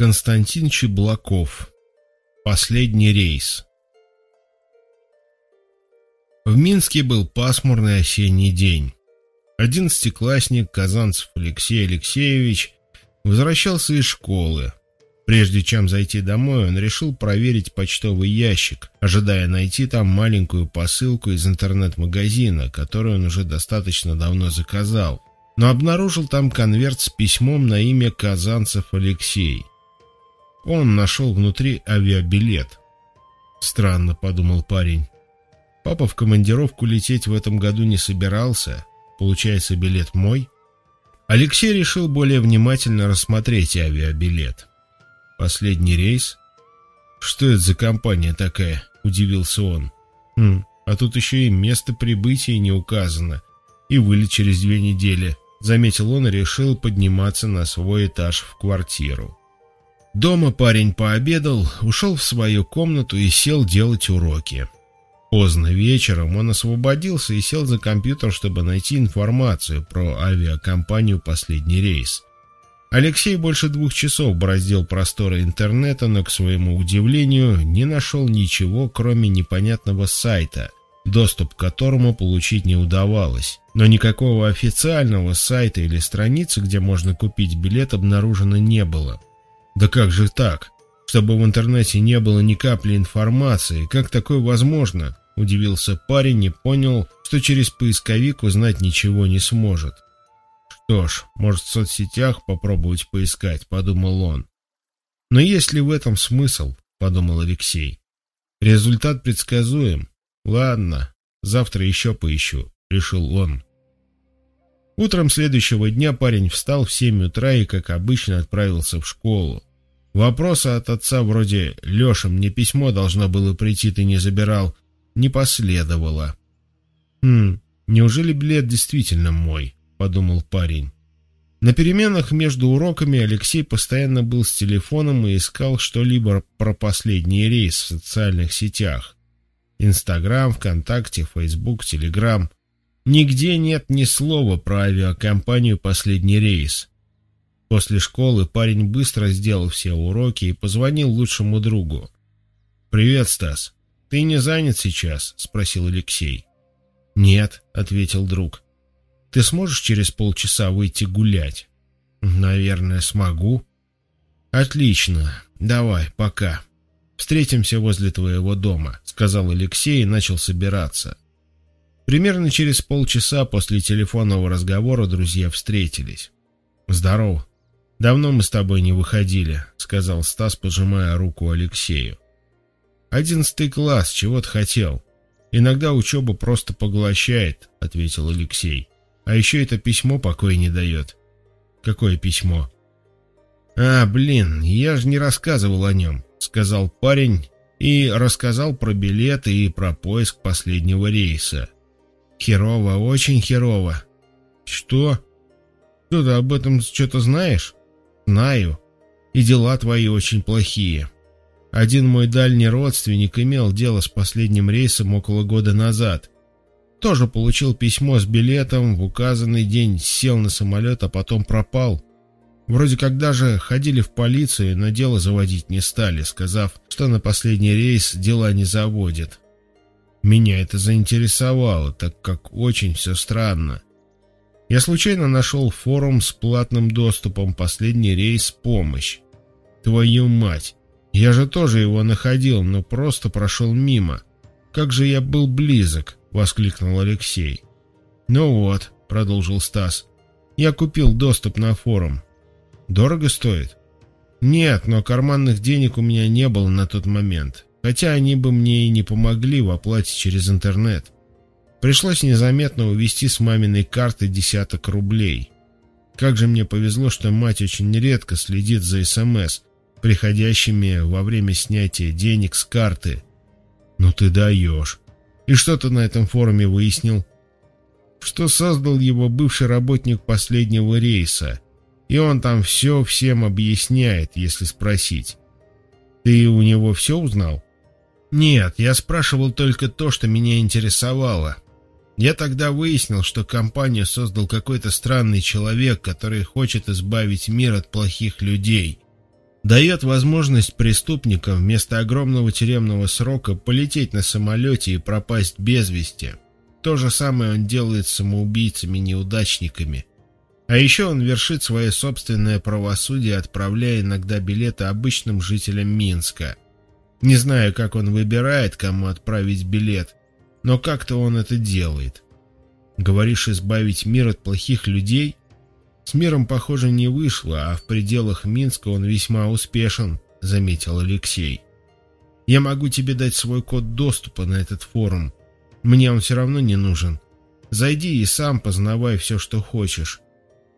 Константин Чеблаков. Последний рейс. В Минске был пасмурный осенний день. Одиннадцатиклассник Казанцев Алексей Алексеевич возвращался из школы. Прежде чем зайти домой, он решил проверить почтовый ящик, ожидая найти там маленькую посылку из интернет-магазина, которую он уже достаточно давно заказал, но обнаружил там конверт с письмом на имя Казанцев Алексей. Он нашел внутри авиабилет. Странно, подумал парень. Папа в командировку лететь в этом году не собирался. Получается, билет мой. Алексей решил более внимательно рассмотреть авиабилет. Последний рейс? Что это за компания такая? Удивился он. Хм, а тут еще и место прибытия не указано. И вылет через две недели. Заметил он и решил подниматься на свой этаж в квартиру. Дома парень пообедал, ушел в свою комнату и сел делать уроки. Поздно вечером он освободился и сел за компьютер, чтобы найти информацию про авиакомпанию «Последний рейс». Алексей больше двух часов бороздил просторы интернета, но, к своему удивлению, не нашел ничего, кроме непонятного сайта, доступ к которому получить не удавалось. Но никакого официального сайта или страницы, где можно купить билет, обнаружено не было. Да как же так? Чтобы в интернете не было ни капли информации, как такое возможно? Удивился парень и понял, что через поисковик узнать ничего не сможет. Что ж, может в соцсетях попробовать поискать, подумал он. Но есть ли в этом смысл, подумал Алексей. Результат предсказуем. Ладно, завтра еще поищу, решил он. Утром следующего дня парень встал в семь утра и, как обычно, отправился в школу. Вопроса от отца вроде «Леша, мне письмо должно было прийти, ты не забирал» не последовало. «Хм, неужели билет действительно мой?» — подумал парень. На переменах между уроками Алексей постоянно был с телефоном и искал что-либо про последний рейс в социальных сетях. Инстаграм, ВКонтакте, Фейсбук, Телеграм. Нигде нет ни слова про авиакомпанию «Последний рейс». После школы парень быстро сделал все уроки и позвонил лучшему другу. «Привет, Стас. Ты не занят сейчас?» — спросил Алексей. «Нет», — ответил друг. «Ты сможешь через полчаса выйти гулять?» «Наверное, смогу». «Отлично. Давай, пока. Встретимся возле твоего дома», — сказал Алексей и начал собираться. Примерно через полчаса после телефонного разговора друзья встретились. «Здорово», «Давно мы с тобой не выходили», — сказал Стас, пожимая руку Алексею. «Одиннадцатый класс, чего ты хотел? Иногда учеба просто поглощает», — ответил Алексей. «А еще это письмо покоя не дает». «Какое письмо?» «А, блин, я же не рассказывал о нем», — сказал парень и рассказал про билеты и про поиск последнего рейса. «Херово, очень херово». «Что? Что ты об этом что-то знаешь?» Знаю. И дела твои очень плохие. Один мой дальний родственник имел дело с последним рейсом около года назад. Тоже получил письмо с билетом, в указанный день сел на самолет, а потом пропал. Вроде как даже ходили в полицию, но дело заводить не стали, сказав, что на последний рейс дела не заводят. Меня это заинтересовало, так как очень все странно. Я случайно нашел форум с платным доступом «Последний рейс. Помощь». Твою мать! Я же тоже его находил, но просто прошел мимо. Как же я был близок! Воскликнул Алексей. Ну вот, продолжил Стас. Я купил доступ на форум. Дорого стоит? Нет, но карманных денег у меня не было на тот момент. Хотя они бы мне и не помогли в оплате через интернет. Пришлось незаметно увести с маминой карты десяток рублей. Как же мне повезло, что мать очень редко следит за СМС, приходящими во время снятия денег с карты. Ну ты даешь. И что ты на этом форуме выяснил? Что создал его бывший работник последнего рейса. И он там все всем объясняет, если спросить. Ты у него все узнал? Нет, я спрашивал только то, что меня интересовало. Я тогда выяснил, что компанию создал какой-то странный человек, который хочет избавить мир от плохих людей. дает возможность преступникам вместо огромного тюремного срока полететь на самолете и пропасть без вести. То же самое он делает с самоубийцами-неудачниками. А еще он вершит свое собственное правосудие, отправляя иногда билеты обычным жителям Минска. Не знаю, как он выбирает, кому отправить билет, но как-то он это делает. Говоришь, избавить мир от плохих людей? С миром, похоже, не вышло, а в пределах Минска он весьма успешен, заметил Алексей. Я могу тебе дать свой код доступа на этот форум. Мне он все равно не нужен. Зайди и сам познавай все, что хочешь.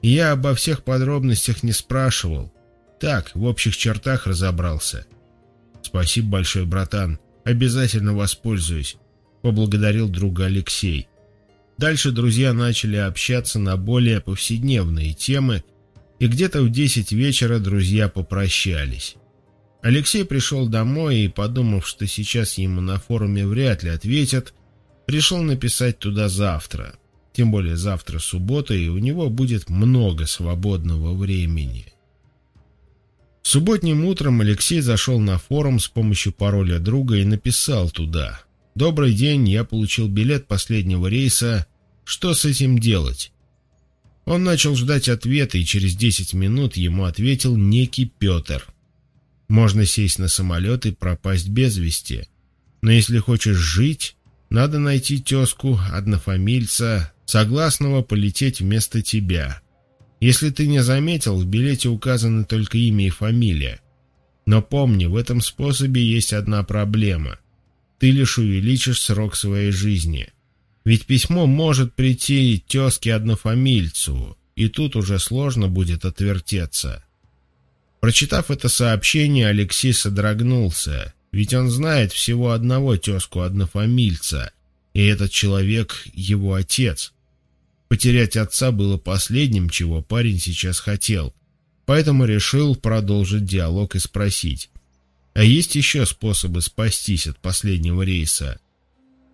Я обо всех подробностях не спрашивал. Так, в общих чертах разобрался. Спасибо большое, братан. Обязательно воспользуюсь. Поблагодарил друга Алексей. Дальше друзья начали общаться на более повседневные темы, и где-то в десять вечера друзья попрощались. Алексей пришел домой и, подумав, что сейчас ему на форуме вряд ли ответят, решил написать туда завтра. Тем более завтра суббота, и у него будет много свободного времени. Субботним утром Алексей зашел на форум с помощью пароля друга и написал туда «Добрый день, я получил билет последнего рейса. Что с этим делать?» Он начал ждать ответа, и через 10 минут ему ответил некий Петр. «Можно сесть на самолет и пропасть без вести. Но если хочешь жить, надо найти тезку, однофамильца, согласного полететь вместо тебя. Если ты не заметил, в билете указаны только имя и фамилия. Но помни, в этом способе есть одна проблема ты лишь увеличишь срок своей жизни. Ведь письмо может прийти тезке-однофамильцу, и тут уже сложно будет отвертеться. Прочитав это сообщение, Алексей содрогнулся, ведь он знает всего одного тезку-однофамильца, и этот человек — его отец. Потерять отца было последним, чего парень сейчас хотел, поэтому решил продолжить диалог и спросить. А есть еще способы спастись от последнего рейса?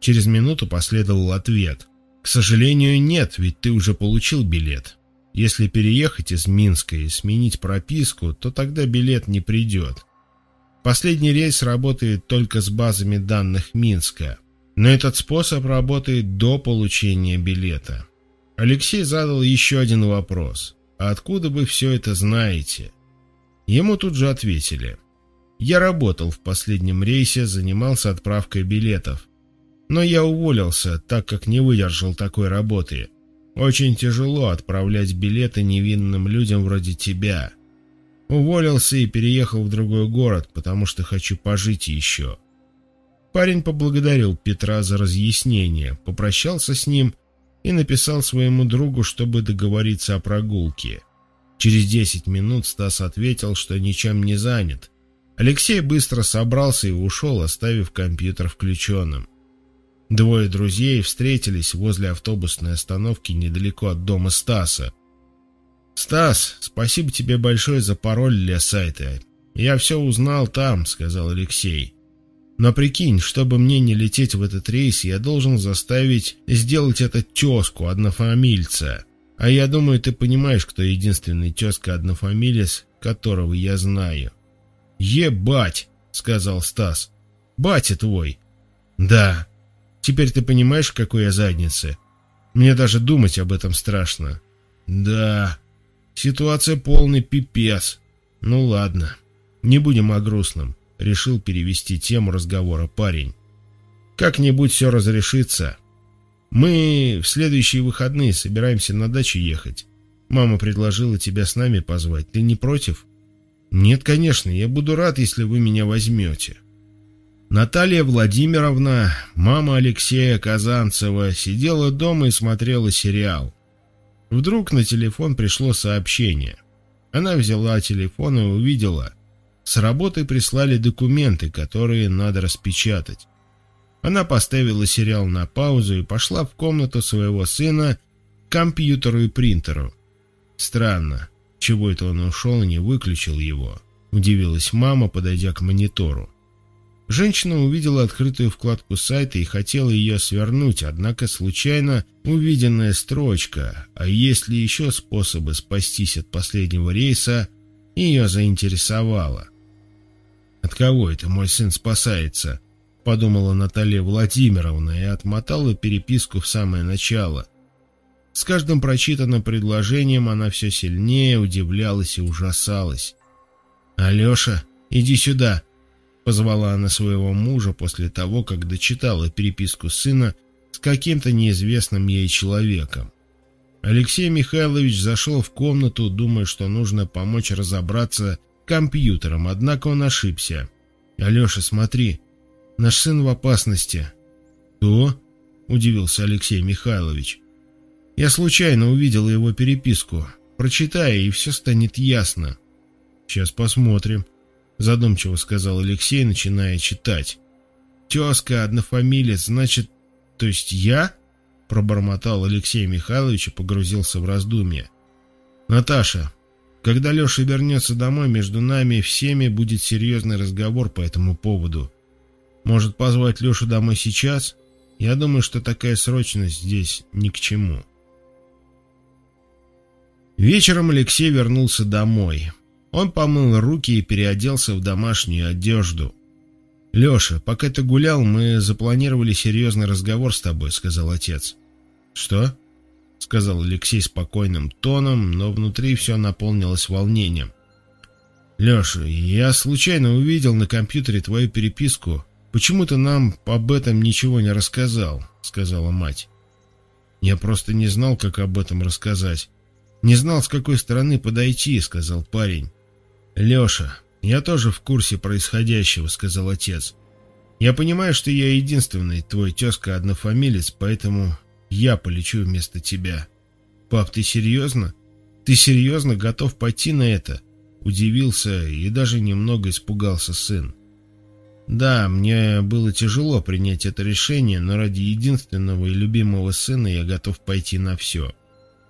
Через минуту последовал ответ. К сожалению, нет, ведь ты уже получил билет. Если переехать из Минска и сменить прописку, то тогда билет не придет. Последний рейс работает только с базами данных Минска, но этот способ работает до получения билета. Алексей задал еще один вопрос. «А откуда вы все это знаете?» Ему тут же ответили. Я работал в последнем рейсе, занимался отправкой билетов. Но я уволился, так как не выдержал такой работы. Очень тяжело отправлять билеты невинным людям вроде тебя. Уволился и переехал в другой город, потому что хочу пожить еще. Парень поблагодарил Петра за разъяснение, попрощался с ним и написал своему другу, чтобы договориться о прогулке. Через десять минут Стас ответил, что ничем не занят, Алексей быстро собрался и ушел, оставив компьютер включенным. Двое друзей встретились возле автобусной остановки недалеко от дома Стаса. «Стас, спасибо тебе большое за пароль для сайта. Я все узнал там», — сказал Алексей. «Но прикинь, чтобы мне не лететь в этот рейс, я должен заставить сделать это тезку, однофамильца. А я думаю, ты понимаешь, кто единственный тезка-однофамилец, которого я знаю». «Ебать!» — сказал Стас. «Батя твой!» «Да. Теперь ты понимаешь, какой я задница? Мне даже думать об этом страшно». «Да. Ситуация полный пипец. Ну ладно. Не будем о грустном», — решил перевести тему разговора парень. «Как-нибудь все разрешится. Мы в следующие выходные собираемся на дачу ехать. Мама предложила тебя с нами позвать. Ты не против?» «Нет, конечно, я буду рад, если вы меня возьмете». Наталья Владимировна, мама Алексея Казанцева, сидела дома и смотрела сериал. Вдруг на телефон пришло сообщение. Она взяла телефон и увидела. С работы прислали документы, которые надо распечатать. Она поставила сериал на паузу и пошла в комнату своего сына к компьютеру и принтеру. Странно. Чего это он ушел и не выключил его? Удивилась мама, подойдя к монитору. Женщина увидела открытую вкладку сайта и хотела ее свернуть, однако случайно увиденная строчка «А есть ли еще способы спастись от последнего рейса?» ее заинтересовало. «От кого это мой сын спасается?» — подумала Наталья Владимировна и отмотала переписку в самое начало. С каждым прочитанным предложением она все сильнее удивлялась и ужасалась. «Алеша, иди сюда!» — позвала она своего мужа после того, как дочитала переписку сына с каким-то неизвестным ей человеком. Алексей Михайлович зашел в комнату, думая, что нужно помочь разобраться компьютером, однако он ошибся. «Алеша, смотри, наш сын в опасности». «Кто?» — удивился Алексей Михайлович. «Я случайно увидел его переписку. Прочитай, и все станет ясно». «Сейчас посмотрим», — задумчиво сказал Алексей, начиная читать. «Тезка, однофамилец, значит, то есть я?» — пробормотал Алексей Михайлович и погрузился в раздумья. «Наташа, когда Леша вернется домой, между нами всеми будет серьезный разговор по этому поводу. Может, позвать Лешу домой сейчас? Я думаю, что такая срочность здесь ни к чему. Вечером Алексей вернулся домой. Он помыл руки и переоделся в домашнюю одежду. «Леша, пока ты гулял, мы запланировали серьезный разговор с тобой», — сказал отец. «Что?» — сказал Алексей спокойным тоном, но внутри все наполнилось волнением. «Леша, я случайно увидел на компьютере твою переписку. Почему ты нам об этом ничего не рассказал?» — сказала мать. «Я просто не знал, как об этом рассказать. Не знал, с какой стороны подойти», — сказал парень. «Леша, я тоже в курсе происходящего», — сказал отец. «Я понимаю, что я единственный твой тезка-однофамилец, поэтому я полечу вместо тебя. Пап, ты серьезно? Ты серьезно готов пойти на это? Удивился и даже немного испугался сын. Да, мне было тяжело принять это решение, но ради единственного и любимого сына я готов пойти на все.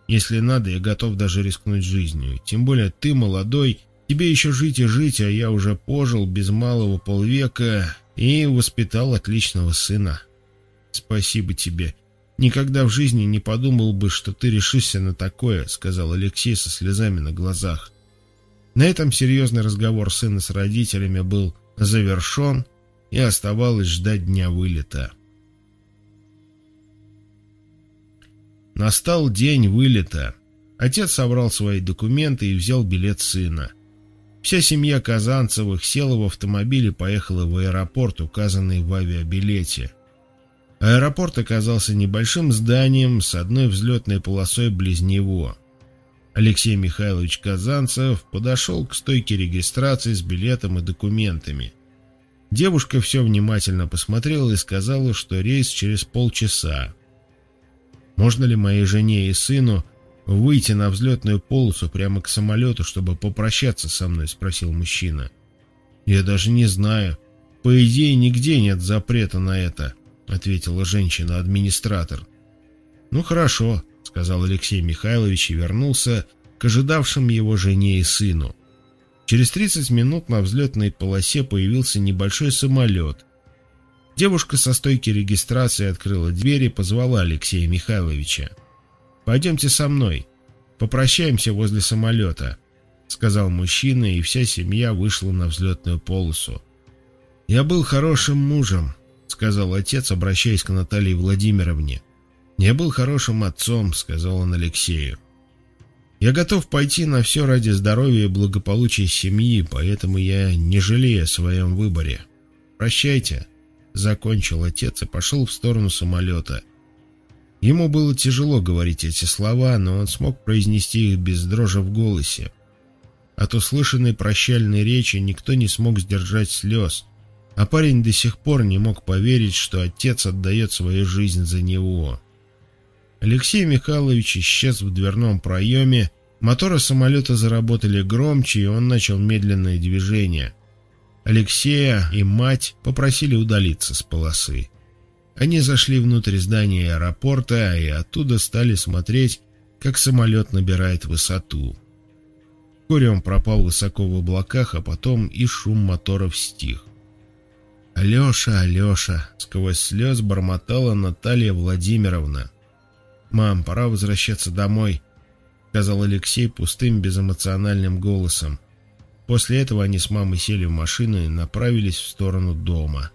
Если надо, я готов даже рискнуть жизнью. Тем более ты молодой, тебе еще жить и жить, а я уже пожил без малого полвека и воспитал отличного сына. Спасибо тебе. «Никогда в жизни не подумал бы, что ты решишься на такое», — сказал Алексей со слезами на глазах. На этом серьезный разговор сына с родителями был завершен, и оставалось ждать дня вылета. Настал день вылета. Отец собрал свои документы и взял билет сына. Вся семья Казанцевых села в автомобиль и поехала в аэропорт, указанный в авиабилете. Аэропорт оказался небольшим зданием с одной взлетной полосой близ него. Алексей Михайлович Казанцев подошел к стойке регистрации с билетом и документами. Девушка все внимательно посмотрела и сказала, что рейс через полчаса. «Можно ли моей жене и сыну выйти на взлетную полосу прямо к самолету, чтобы попрощаться со мной?» – спросил мужчина. «Я даже не знаю. По идее, нигде нет запрета на это». — ответила женщина-администратор. «Ну хорошо», — сказал Алексей Михайлович и вернулся к ожидавшим его жене и сыну. Через 30 минут на взлетной полосе появился небольшой самолет. Девушка со стойки регистрации открыла дверь и позвала Алексея Михайловича. «Пойдемте со мной. Попрощаемся возле самолета», — сказал мужчина, и вся семья вышла на взлетную полосу. «Я был хорошим мужем», сказал отец, обращаясь к Наталье Владимировне. «Я был хорошим отцом», — сказал он Алексею. «Я готов пойти на все ради здоровья и благополучия семьи, поэтому я не жалею о своем выборе. Прощайте», — закончил отец и пошел в сторону самолета. Ему было тяжело говорить эти слова, но он смог произнести их без дрожи в голосе. От услышанной прощальной речи никто не смог сдержать слез — а парень до сих пор не мог поверить, что отец отдает свою жизнь за него. Алексей Михайлович исчез в дверном проеме, моторы самолета заработали громче, и он начал медленное движение. Алексея и мать попросили удалиться с полосы. Они зашли внутрь здания аэропорта и оттуда стали смотреть, как самолет набирает высоту. Вскоре он пропал высоко в облаках, а потом и шум моторов стих. «Алеша, Алеша!» — сквозь слез бормотала Наталья Владимировна. «Мам, пора возвращаться домой», — сказал Алексей пустым безэмоциональным голосом. После этого они с мамой сели в машину и направились в сторону дома.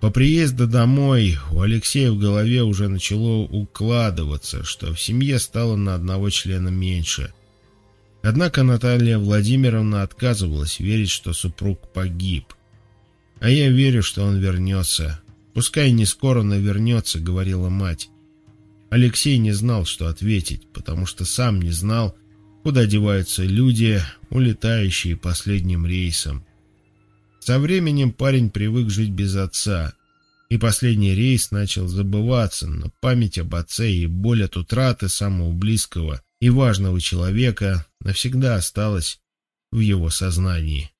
По приезду домой у Алексея в голове уже начало укладываться, что в семье стало на одного члена меньше. Однако Наталья Владимировна отказывалась верить, что супруг погиб. «А я верю, что он вернется. Пускай не скоро, но вернется», — говорила мать. Алексей не знал, что ответить, потому что сам не знал, куда деваются люди, улетающие последним рейсом. Со временем парень привык жить без отца, и последний рейс начал забываться, но память об отце и боль от утраты самого близкого и важного человека навсегда осталась в его сознании.